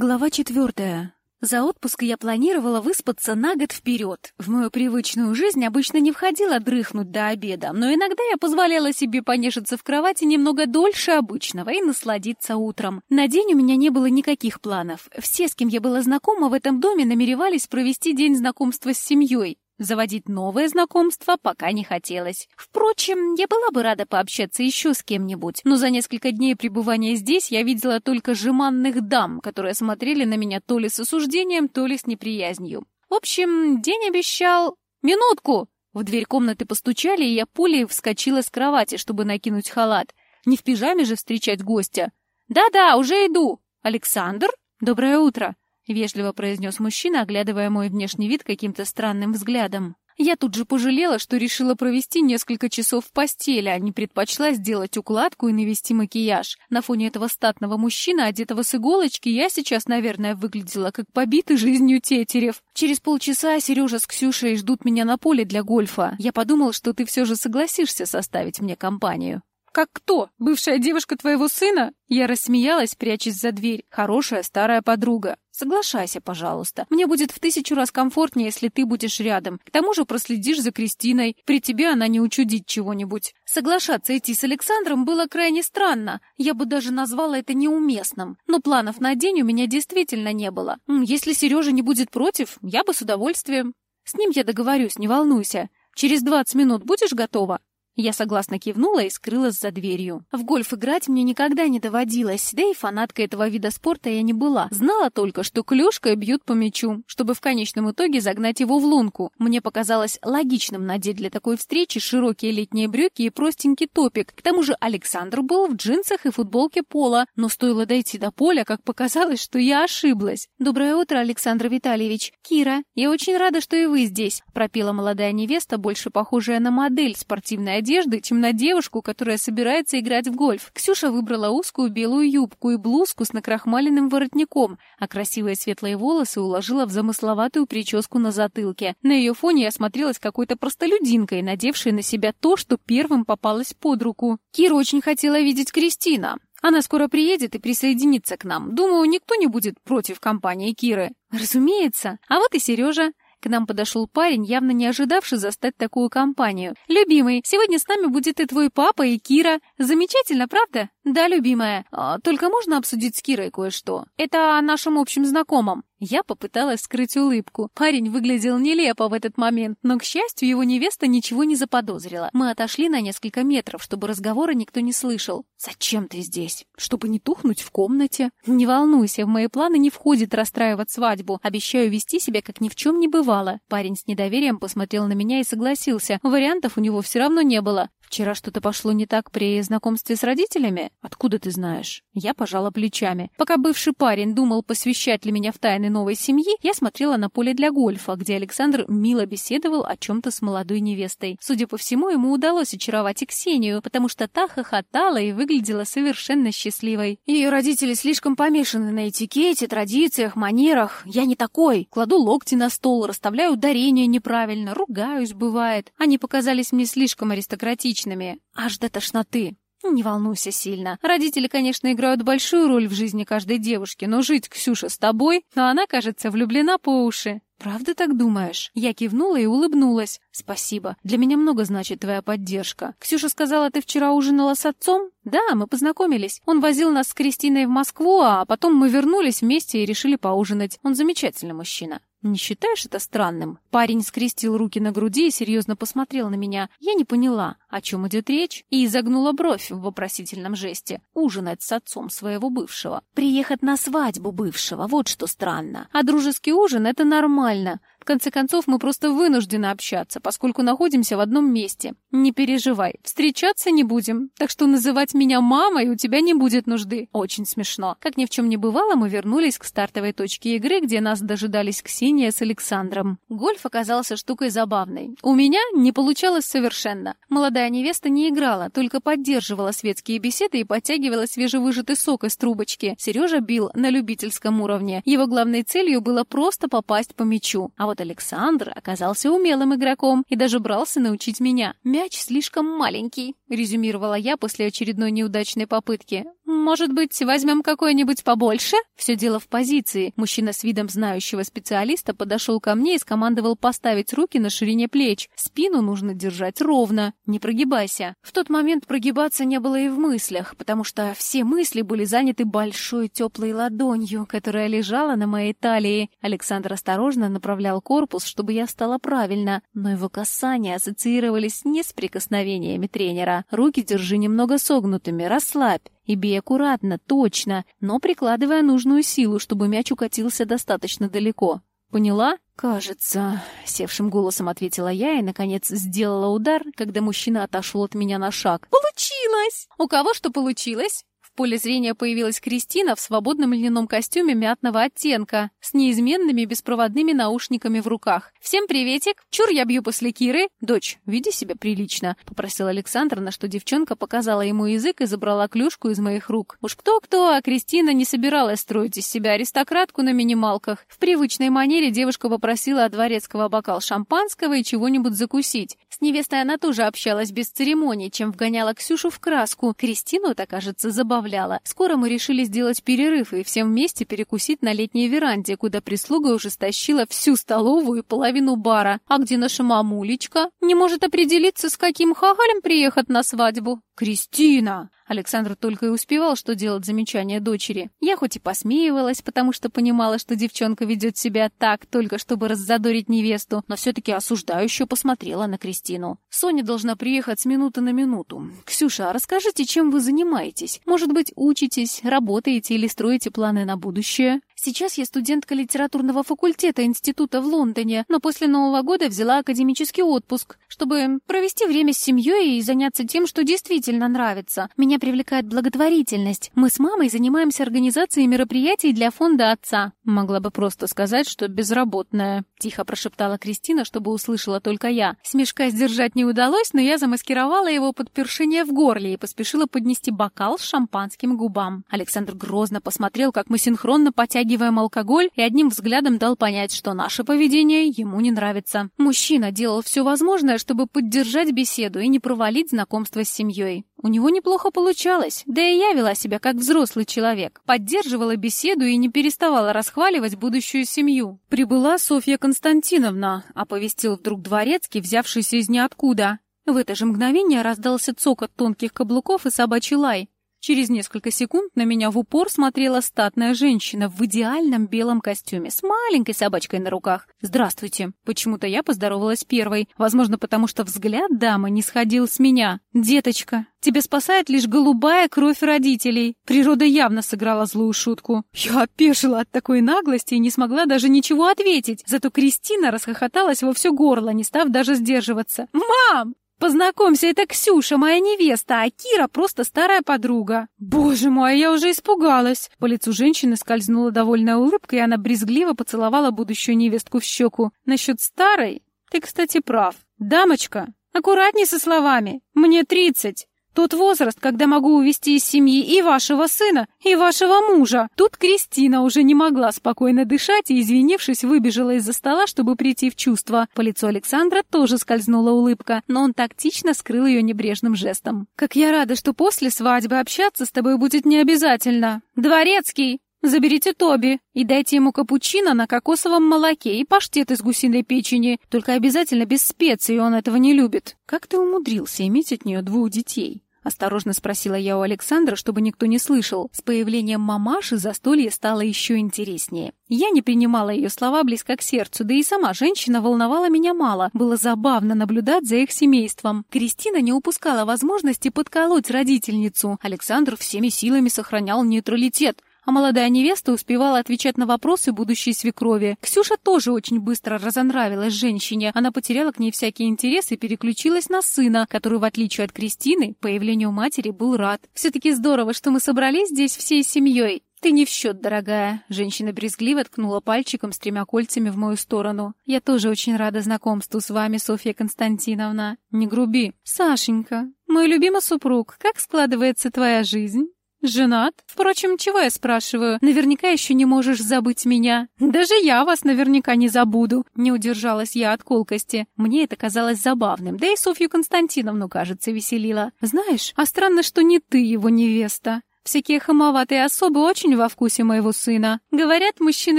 Глава четвертая. За отпуск я планировала выспаться на год вперед. В мою привычную жизнь обычно не входило дрыхнуть до обеда, но иногда я позволяла себе понежиться в кровати немного дольше обычного и насладиться утром. На день у меня не было никаких планов. Все, с кем я была знакома в этом доме, намеревались провести день знакомства с семьей. Заводить новое знакомство пока не хотелось. Впрочем, я была бы рада пообщаться еще с кем-нибудь, но за несколько дней пребывания здесь я видела только жеманных дам, которые смотрели на меня то ли с осуждением, то ли с неприязнью. В общем, день обещал... «Минутку!» В дверь комнаты постучали, и я пулей вскочила с кровати, чтобы накинуть халат. Не в пижаме же встречать гостя. «Да-да, уже иду!» «Александр? Доброе утро!» — вежливо произнес мужчина, оглядывая мой внешний вид каким-то странным взглядом. Я тут же пожалела, что решила провести несколько часов в постели, а не предпочла сделать укладку и навести макияж. На фоне этого статного мужчины, одетого с иголочки, я сейчас, наверное, выглядела как побитый жизнью тетерев. Через полчаса Сережа с Ксюшей ждут меня на поле для гольфа. Я подумал, что ты все же согласишься составить мне компанию. «Как кто? Бывшая девушка твоего сына?» Я рассмеялась, прячась за дверь. «Хорошая старая подруга. Соглашайся, пожалуйста. Мне будет в тысячу раз комфортнее, если ты будешь рядом. К тому же проследишь за Кристиной. При тебе она не учудит чего-нибудь». Соглашаться идти с Александром было крайне странно. Я бы даже назвала это неуместным. Но планов на день у меня действительно не было. Если Сережа не будет против, я бы с удовольствием. С ним я договорюсь, не волнуйся. Через двадцать минут будешь готова? Я согласно кивнула и скрылась за дверью. В гольф играть мне никогда не доводилось, да и фанаткой этого вида спорта я не была. Знала только, что клюшкой бьют по мячу, чтобы в конечном итоге загнать его в лунку. Мне показалось логичным надеть для такой встречи широкие летние брюки и простенький топик. К тому же Александр был в джинсах и футболке пола, но стоило дойти до поля, как показалось, что я ошиблась. «Доброе утро, Александр Витальевич. Кира, я очень рада, что и вы здесь», пропела молодая невеста, больше похожая на модель спортивной одежды, одежды, чем на девушку, которая собирается играть в гольф. Ксюша выбрала узкую белую юбку и блузку с накрахмаленным воротником, а красивые светлые волосы уложила в замысловатую прическу на затылке. На ее фоне я смотрелась какой-то простолюдинкой, надевшей на себя то, что первым попалось под руку. Кира очень хотела видеть Кристина. Она скоро приедет и присоединится к нам. Думаю, никто не будет против компании Киры. Разумеется. А вот и Сережа. К нам подошел парень, явно не ожидавший застать такую компанию. «Любимый, сегодня с нами будет и твой папа, и Кира. Замечательно, правда?» «Да, любимая. А, только можно обсудить с Кирой кое-что? Это о нашем общем знакомом». Я попыталась скрыть улыбку. Парень выглядел нелепо в этот момент, но, к счастью, его невеста ничего не заподозрила. Мы отошли на несколько метров, чтобы разговора никто не слышал. «Зачем ты здесь? Чтобы не тухнуть в комнате?» «Не волнуйся, в мои планы не входит расстраивать свадьбу. Обещаю вести себя, как ни в чем не бывало». Парень с недоверием посмотрел на меня и согласился. Вариантов у него все равно не было. «Вчера что-то пошло не так при знакомстве с родителями? Откуда ты знаешь?» Я пожала плечами. Пока бывший парень думал, посвящать ли меня в тайны новой семьи, я смотрела на поле для гольфа, где Александр мило беседовал о чем-то с молодой невестой. Судя по всему, ему удалось очаровать и Ксению, потому что та хохотала и выглядела совершенно счастливой. Ее родители слишком помешаны на этикете, традициях, манерах. Я не такой. Кладу локти на стол, расставляю ударения неправильно, ругаюсь, бывает. Они показались мне слишком аристократичными личными, аж до тошноты. Не волнуйся сильно. Родители, конечно, играют большую роль в жизни каждой девушки, но жить Ксюша с тобой, а она, кажется, влюблена по уши. «Правда так думаешь?» Я кивнула и улыбнулась. «Спасибо. Для меня много значит твоя поддержка. Ксюша сказала, ты вчера ужинала с отцом?» «Да, мы познакомились. Он возил нас с Кристиной в Москву, а потом мы вернулись вместе и решили поужинать. Он замечательный мужчина». «Не считаешь это странным?» Парень скрестил руки на груди и серьезно посмотрел на меня. Я не поняла, о чем идет речь, и изогнула бровь в вопросительном жесте. Ужинать с отцом своего бывшего. Приехать на свадьбу бывшего, вот что странно. А дружеский ужин — это нормально конце концов, мы просто вынуждены общаться, поскольку находимся в одном месте. Не переживай, встречаться не будем, так что называть меня мамой у тебя не будет нужды. Очень смешно. Как ни в чем не бывало, мы вернулись к стартовой точке игры, где нас дожидались Ксения с Александром. Гольф оказался штукой забавной. У меня не получалось совершенно. Молодая невеста не играла, только поддерживала светские беседы и подтягивала свежевыжатый сок из трубочки. Сережа бил на любительском уровне. Его главной целью было просто попасть по мячу. А вот вот Александр оказался умелым игроком и даже брался научить меня. «Мяч слишком маленький», — резюмировала я после очередной неудачной попытки. Может быть, возьмем какой-нибудь побольше? Все дело в позиции. Мужчина с видом знающего специалиста подошел ко мне и скомандовал поставить руки на ширине плеч. Спину нужно держать ровно. Не прогибайся. В тот момент прогибаться не было и в мыслях, потому что все мысли были заняты большой теплой ладонью, которая лежала на моей талии. Александр осторожно направлял корпус, чтобы я встала правильно, но его касания ассоциировались не с прикосновениями тренера. Руки держи немного согнутыми, расслабь. И бей аккуратно, точно, но прикладывая нужную силу, чтобы мяч укатился достаточно далеко. Поняла? Кажется, севшим голосом ответила я и, наконец, сделала удар, когда мужчина отошел от меня на шаг. Получилось! У кого что получилось? Поле зрения появилась Кристина в свободном льняном костюме мятного оттенка, с неизменными беспроводными наушниками в руках. «Всем приветик! Чур я бью после Киры!» «Дочь, веди себя прилично», — попросил Александр, на что девчонка показала ему язык и забрала клюшку из моих рук. Уж кто-кто, а Кристина не собиралась строить из себя аристократку на минималках. В привычной манере девушка попросила от дворецкого бокал шампанского и чего-нибудь закусить. С невестой она тоже общалась без церемоний, чем вгоняла Ксюшу в краску. Кристину это, кажется, забавляло. Скоро мы решили сделать перерыв и всем вместе перекусить на летней веранде, куда прислуга уже стащила всю столовую и половину бара. А где наша мамулечка? Не может определиться, с каким хахалем приехать на свадьбу. «Кристина!» Александр только и успевал, что делать замечание дочери. Я хоть и посмеивалась, потому что понимала, что девчонка ведет себя так, только чтобы раззадорить невесту, но все-таки осуждающе посмотрела на Кристину. «Соня должна приехать с минуты на минуту. Ксюша, а расскажите, чем вы занимаетесь? Может быть, учитесь, работаете или строите планы на будущее?» Сейчас я студентка литературного факультета института в Лондоне, но после Нового года взяла академический отпуск, чтобы провести время с семьей и заняться тем, что действительно нравится. Меня привлекает благотворительность. Мы с мамой занимаемся организацией мероприятий для фонда отца. Могла бы просто сказать, что безработная. Тихо прошептала Кристина, чтобы услышала только я. Смешка сдержать не удалось, но я замаскировала его под першение в горле и поспешила поднести бокал с шампанским губам. Александр грозно посмотрел, как мы синхронно потягиваем потягиваем алкоголь и одним взглядом дал понять, что наше поведение ему не нравится. Мужчина делал все возможное, чтобы поддержать беседу и не провалить знакомство с семьей. У него неплохо получалось, да и я вела себя как взрослый человек. Поддерживала беседу и не переставала расхваливать будущую семью. «Прибыла Софья Константиновна», — оповестил вдруг дворецкий, взявшийся из ниоткуда. В это же мгновение раздался цокот тонких каблуков и собачий лай. Через несколько секунд на меня в упор смотрела статная женщина в идеальном белом костюме с маленькой собачкой на руках. «Здравствуйте». Почему-то я поздоровалась первой. Возможно, потому что взгляд дамы не сходил с меня. «Деточка, тебя спасает лишь голубая кровь родителей». Природа явно сыграла злую шутку. Я опешила от такой наглости и не смогла даже ничего ответить. Зато Кристина расхохоталась во все горло, не став даже сдерживаться. «Мам, «Познакомься, это Ксюша, моя невеста, а Кира просто старая подруга». «Боже мой, я уже испугалась!» По лицу женщины скользнула довольная улыбка, и она брезгливо поцеловала будущую невестку в щеку. «Насчет старой? Ты, кстати, прав. Дамочка, аккуратней со словами. Мне тридцать. Тот возраст, когда могу увести из семьи и вашего сына, и вашего мужа. Тут Кристина уже не могла спокойно дышать и, извинившись, выбежала из-за стола, чтобы прийти в чувство. По лицу Александра тоже скользнула улыбка, но он тактично скрыл ее небрежным жестом. «Как я рада, что после свадьбы общаться с тобой будет не обязательно. Дворецкий!» Заберите Тоби и дайте ему капучино на кокосовом молоке и паштет из гусиной печени, только обязательно без специй, он этого не любит. Как ты умудрился иметь от нее двух детей? Осторожно спросила я у Александра, чтобы никто не слышал. С появлением мамаши застолье стало еще интереснее. Я не принимала ее слова близко к сердцу, да и сама женщина волновала меня мало. Было забавно наблюдать за их семейством. Кристина не упускала возможности подколоть родительницу. Александр всеми силами сохранял нейтралитет а молодая невеста успевала отвечать на вопросы будущей свекрови. Ксюша тоже очень быстро разонравилась женщине. Она потеряла к ней всякий интерес и переключилась на сына, который, в отличие от Кристины, появлению матери был рад. «Все-таки здорово, что мы собрались здесь всей семьей. «Ты не в счет, дорогая!» Женщина брезгливо ткнула пальчиком с тремя кольцами в мою сторону. «Я тоже очень рада знакомству с вами, Софья Константиновна. Не груби. Сашенька, мой любимый супруг, как складывается твоя жизнь?» «Женат? Впрочем, чего я спрашиваю? Наверняка еще не можешь забыть меня. Даже я вас наверняка не забуду». Не удержалась я от колкости. Мне это казалось забавным, да и Софью Константиновну, кажется, веселило. «Знаешь, а странно, что не ты его невеста. Всякие хамоватые особы очень во вкусе моего сына. Говорят, мужчины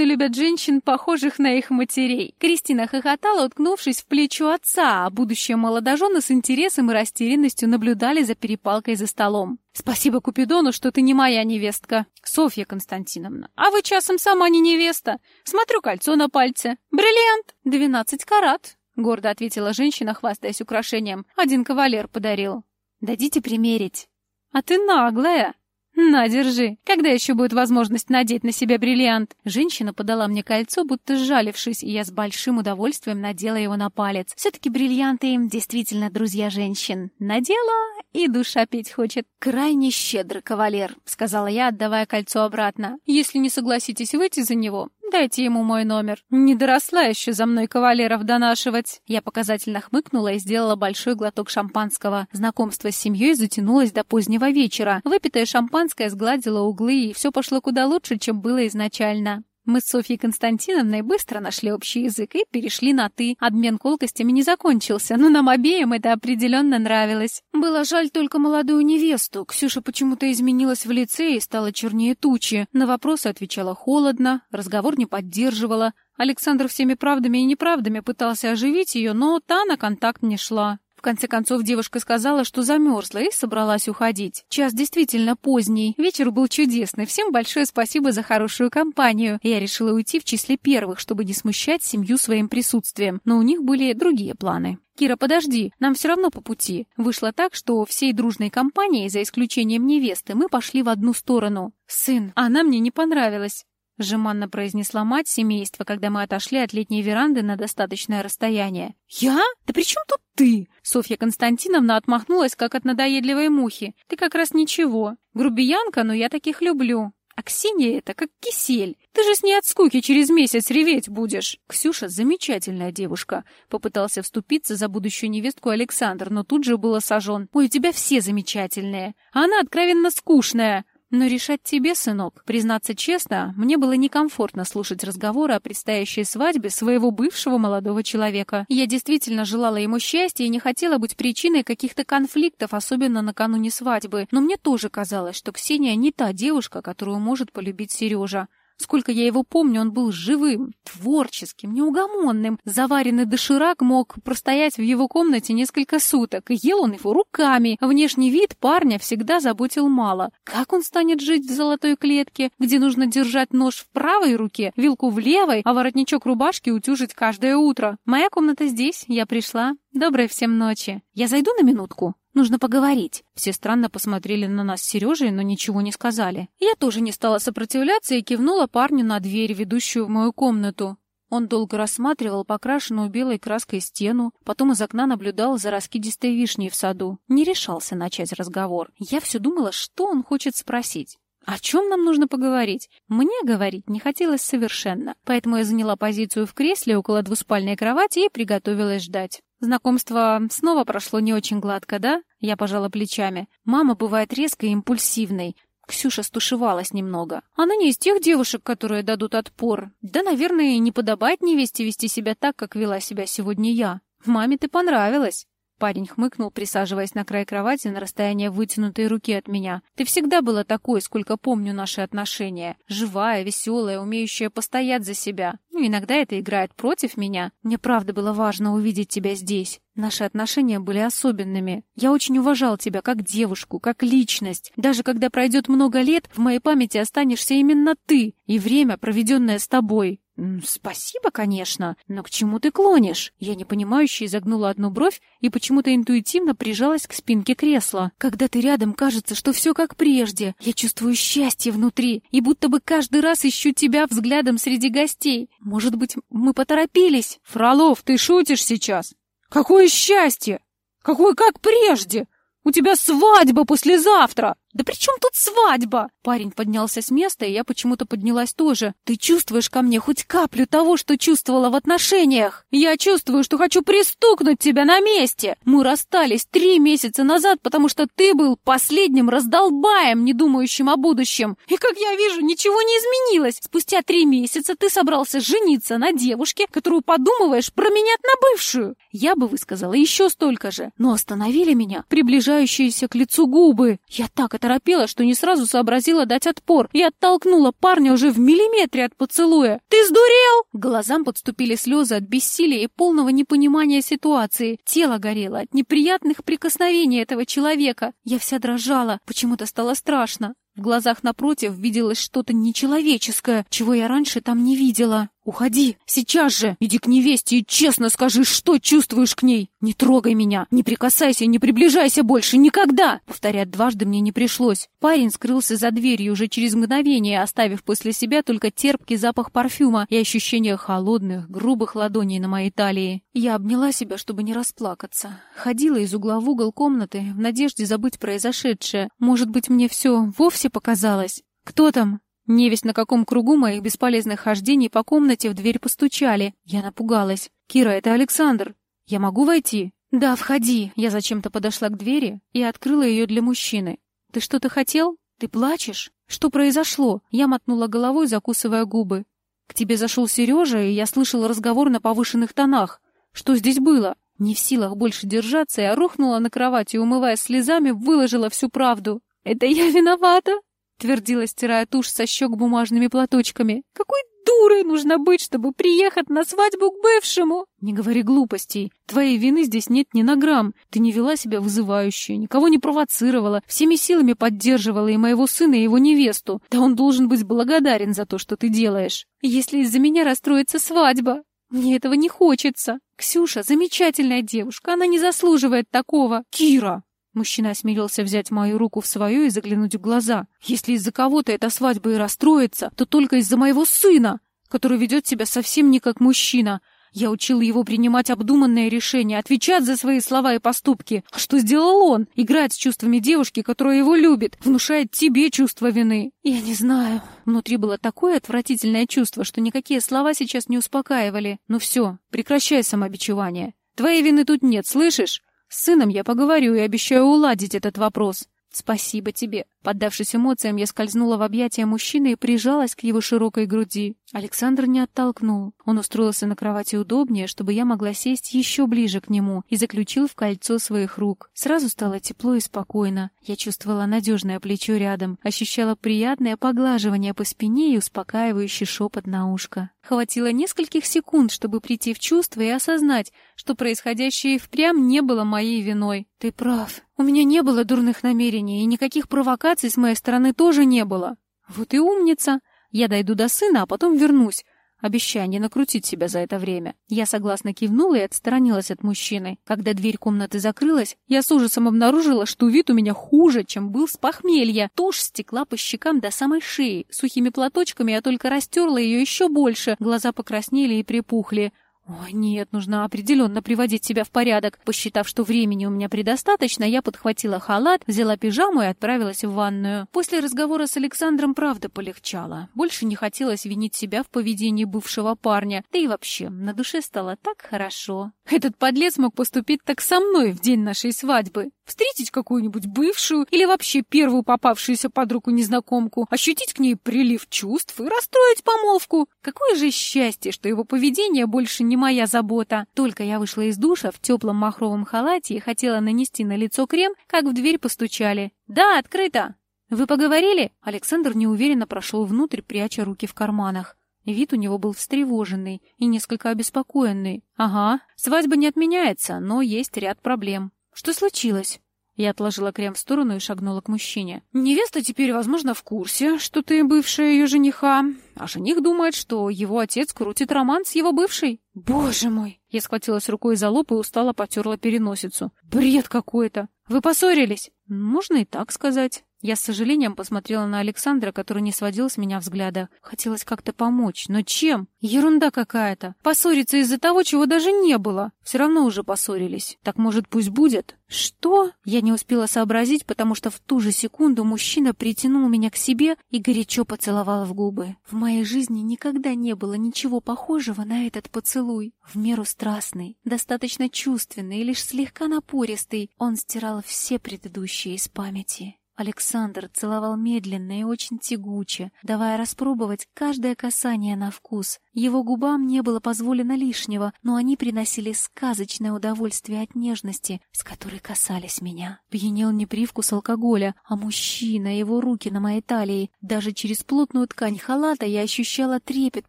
любят женщин, похожих на их матерей. Кристина хохотала, уткнувшись в плечо отца, а будущие молодожены с интересом и растерянностью наблюдали за перепалкой за столом. «Спасибо Купидону, что ты не моя невестка, Софья Константиновна. А вы часом сама не невеста. Смотрю кольцо на пальце. Бриллиант. Двенадцать карат», — гордо ответила женщина, хвастаясь украшением. «Один кавалер подарил». «Дадите примерить». «А ты наглая!» «На, держи. Когда еще будет возможность надеть на себя бриллиант?» Женщина подала мне кольцо, будто сжалившись, и я с большим удовольствием надела его на палец. Все-таки бриллианты им действительно друзья женщин. Надела, и душа петь хочет. «Крайне щедрый кавалер», — сказала я, отдавая кольцо обратно. «Если не согласитесь выйти за него, Дайте ему мой номер. Не доросла еще за мной кавалеров донашивать. Я показательно хмыкнула и сделала большой глоток шампанского. Знакомство с семьей затянулось до позднего вечера. Выпитое шампанское сгладило углы, и все пошло куда лучше, чем было изначально. Мы с Софьей Константиновной быстро нашли общий язык и перешли на «ты». Обмен колкостями не закончился, но нам обеим это определенно нравилось. Было жаль только молодую невесту. Ксюша почему-то изменилась в лице и стала чернее тучи. На вопросы отвечала холодно, разговор не поддерживала. Александр всеми правдами и неправдами пытался оживить ее, но та на контакт не шла. В конце концов, девушка сказала, что замерзла и собралась уходить. Час действительно поздний, вечер был чудесный. Всем большое спасибо за хорошую компанию. Я решила уйти в числе первых, чтобы не смущать семью своим присутствием, но у них были другие планы. «Кира, подожди, нам все равно по пути». Вышло так, что всей дружной компанией, за исключением невесты, мы пошли в одну сторону. «Сын, она мне не понравилась». — жеманно произнесла мать семейства, когда мы отошли от летней веранды на достаточное расстояние. «Я? Да при чем тут ты?» Софья Константиновна отмахнулась, как от надоедливой мухи. «Ты как раз ничего. Грубиянка, но я таких люблю. А Ксения это как кисель. Ты же с ней от скуки через месяц реветь будешь. Ксюша замечательная девушка. Попытался вступиться за будущую невестку Александр, но тут же было сожжен. Ой, у тебя все замечательные. А она откровенно скучная. Но решать тебе, сынок. Признаться честно, мне было некомфортно слушать разговоры о предстоящей свадьбе своего бывшего молодого человека. Я действительно желала ему счастья и не хотела быть причиной каких-то конфликтов, особенно накануне свадьбы. Но мне тоже казалось, что Ксения не та девушка, которую может полюбить Сережа. Сколько я его помню, он был живым, творческим, неугомонным. Заваренный доширак мог простоять в его комнате несколько суток, и ел он его руками. Внешний вид парня всегда заботил мало. Как он станет жить в золотой клетке, где нужно держать нож в правой руке, вилку в левой, а воротничок рубашки утюжить каждое утро? Моя комната здесь, я пришла. Доброй всем ночи. Я зайду на минутку? Нужно поговорить». Все странно посмотрели на нас с Сережей, но ничего не сказали. Я тоже не стала сопротивляться и кивнула парню на дверь, ведущую в мою комнату. Он долго рассматривал покрашенную белой краской стену, потом из окна наблюдал за раскидистой вишней в саду. Не решался начать разговор. Я все думала, что он хочет спросить. О чем нам нужно поговорить? Мне говорить не хотелось совершенно, поэтому я заняла позицию в кресле около двуспальной кровати и приготовилась ждать. Знакомство снова прошло не очень гладко, да? Я пожала плечами. Мама бывает резкой и импульсивной. Ксюша стушевалась немного. Она не из тех девушек, которые дадут отпор. Да, наверное, и не подобает невесте вести себя так, как вела себя сегодня я. Маме ты понравилась. Парень хмыкнул, присаживаясь на край кровати на расстояние вытянутой руки от меня. «Ты всегда была такой, сколько помню наши отношения. Живая, веселая, умеющая постоять за себя. Ну, иногда это играет против меня. Мне правда было важно увидеть тебя здесь. Наши отношения были особенными. Я очень уважал тебя как девушку, как личность. Даже когда пройдет много лет, в моей памяти останешься именно ты и время, проведенное с тобой. «Спасибо, конечно, но к чему ты клонишь?» Я непонимающе изогнула одну бровь и почему-то интуитивно прижалась к спинке кресла. «Когда ты рядом, кажется, что все как прежде. Я чувствую счастье внутри и будто бы каждый раз ищу тебя взглядом среди гостей. Может быть, мы поторопились?» «Фролов, ты шутишь сейчас? Какое счастье! Какое как прежде! У тебя свадьба послезавтра!» «Да при чем тут свадьба?» Парень поднялся с места, и я почему-то поднялась тоже. «Ты чувствуешь ко мне хоть каплю того, что чувствовала в отношениях?» «Я чувствую, что хочу пристукнуть тебя на месте!» «Мы расстались три месяца назад, потому что ты был последним раздолбаем, не думающим о будущем. И, как я вижу, ничего не изменилось. Спустя три месяца ты собрался жениться на девушке, которую подумываешь променять на бывшую. Я бы высказала еще столько же, но остановили меня приближающиеся к лицу губы. Я так оторопела, что не сразу сообразила дать отпор и оттолкнула парня уже в миллиметре от поцелуя. «Ты сдурел?» Глазам подступили слезы от бессилия и полного непонимания ситуации. Тело горело от неприятных прикосновений этого человека. Я вся дрожала, почему-то стало страшно. В глазах напротив виделось что-то нечеловеческое, чего я раньше там не видела. «Уходи! Сейчас же! Иди к невесте и честно скажи, что чувствуешь к ней! Не трогай меня! Не прикасайся, не приближайся больше! Никогда!» Повторять дважды мне не пришлось. Парень скрылся за дверью уже через мгновение, оставив после себя только терпкий запах парфюма и ощущение холодных, грубых ладоней на моей талии. Я обняла себя, чтобы не расплакаться. Ходила из угла в угол комнаты в надежде забыть произошедшее. Может быть, мне все вовсе показалось? «Кто там?» Невесть на каком кругу моих бесполезных хождений по комнате в дверь постучали. Я напугалась. «Кира, это Александр. Я могу войти?» «Да, входи». Я зачем-то подошла к двери и открыла ее для мужчины. «Ты что-то хотел? Ты плачешь? Что произошло?» Я мотнула головой, закусывая губы. «К тебе зашел Сережа, и я слышала разговор на повышенных тонах. Что здесь было?» Не в силах больше держаться, я рухнула на кровать и, умываясь слезами, выложила всю правду. «Это я виновата?» Твердила, стирая тушь со щек бумажными платочками. «Какой дурой нужно быть, чтобы приехать на свадьбу к бывшему!» «Не говори глупостей. Твоей вины здесь нет ни на грамм. Ты не вела себя вызывающе, никого не провоцировала, всеми силами поддерживала и моего сына, и его невесту. Да он должен быть благодарен за то, что ты делаешь. Если из-за меня расстроится свадьба, мне этого не хочется. Ксюша замечательная девушка, она не заслуживает такого. Кира!» Мужчина осмелился взять мою руку в свою и заглянуть в глаза. «Если из-за кого-то эта свадьба и расстроится, то только из-за моего сына, который ведет себя совсем не как мужчина. Я учил его принимать обдуманные решения, отвечать за свои слова и поступки. А что сделал он? Играет с чувствами девушки, которая его любит, внушает тебе чувство вины. Я не знаю. Внутри было такое отвратительное чувство, что никакие слова сейчас не успокаивали. Ну все, прекращай самобичевание. Твоей вины тут нет, слышишь? С сыном я поговорю и обещаю уладить этот вопрос. Спасибо тебе. Поддавшись эмоциям, я скользнула в объятия мужчины и прижалась к его широкой груди. Александр не оттолкнул. Он устроился на кровати удобнее, чтобы я могла сесть еще ближе к нему и заключил в кольцо своих рук. Сразу стало тепло и спокойно. Я чувствовала надежное плечо рядом, ощущала приятное поглаживание по спине и успокаивающий шепот на ушко. Хватило нескольких секунд, чтобы прийти в чувство и осознать, что происходящее впрямь не было моей виной. Ты прав. У меня не было дурных намерений, и никаких провокаций с моей стороны тоже не было. Вот и умница. Я дойду до сына, а потом вернусь. Обещай не накрутить себя за это время. Я согласно кивнула и отстранилась от мужчины. Когда дверь комнаты закрылась, я с ужасом обнаружила, что вид у меня хуже, чем был с похмелья. Тушь стекла по щекам до самой шеи. Сухими платочками я только растерла ее еще больше. Глаза покраснели и припухли. Ой, нет, нужно определенно приводить себя в порядок. Посчитав, что времени у меня предостаточно, я подхватила халат, взяла пижаму и отправилась в ванную. После разговора с Александром правда полегчало. Больше не хотелось винить себя в поведении бывшего парня. Да и вообще, на душе стало так хорошо. Этот подлец мог поступить так со мной в день нашей свадьбы. Встретить какую-нибудь бывшую или вообще первую попавшуюся под руку незнакомку, ощутить к ней прилив чувств и расстроить помолвку. Какое же счастье, что его поведение больше не моя забота. Только я вышла из душа в теплом махровом халате и хотела нанести на лицо крем, как в дверь постучали. «Да, открыто!» «Вы поговорили?» Александр неуверенно прошел внутрь, пряча руки в карманах. Вид у него был встревоженный и несколько обеспокоенный. «Ага, свадьба не отменяется, но есть ряд проблем». Что случилось? Я отложила крем в сторону и шагнула к мужчине. «Невеста теперь, возможно, в курсе, что ты бывшая ее жениха, а жених думает, что его отец крутит роман с его бывшей». «Боже мой!» Я схватилась рукой за лоб и устало потерла переносицу. «Бред какой-то! Вы поссорились?» «Можно и так сказать». Я с сожалением посмотрела на Александра, который не сводил с меня взгляда. Хотелось как-то помочь, но чем? Ерунда какая-то. Поссориться из-за того, чего даже не было. Все равно уже поссорились. Так может, пусть будет? Что? Я не успела сообразить, потому что в ту же секунду мужчина притянул меня к себе и горячо поцеловал в губы. В моей жизни никогда не было ничего похожего на этот поцелуй. В меру страстный, достаточно чувственный и лишь слегка напористый, он стирал все предыдущие из памяти. Александр целовал медленно и очень тягуче, давая распробовать каждое касание на вкус. Его губам не было позволено лишнего, но они приносили сказочное удовольствие от нежности, с которой касались меня. Пьянел не привкус алкоголя, а мужчина, его руки на моей талии. Даже через плотную ткань халата я ощущала трепет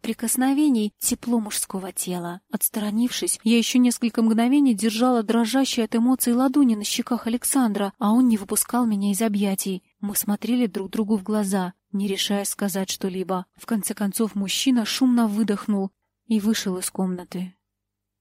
прикосновений, тепло мужского тела. Отсторонившись, я еще несколько мгновений держала дрожащие от эмоций ладони на щеках Александра, а он не выпускал меня из объятий. Мы смотрели друг другу в глаза, не решая сказать что-либо. В конце концов мужчина шумно выдохнул и вышел из комнаты.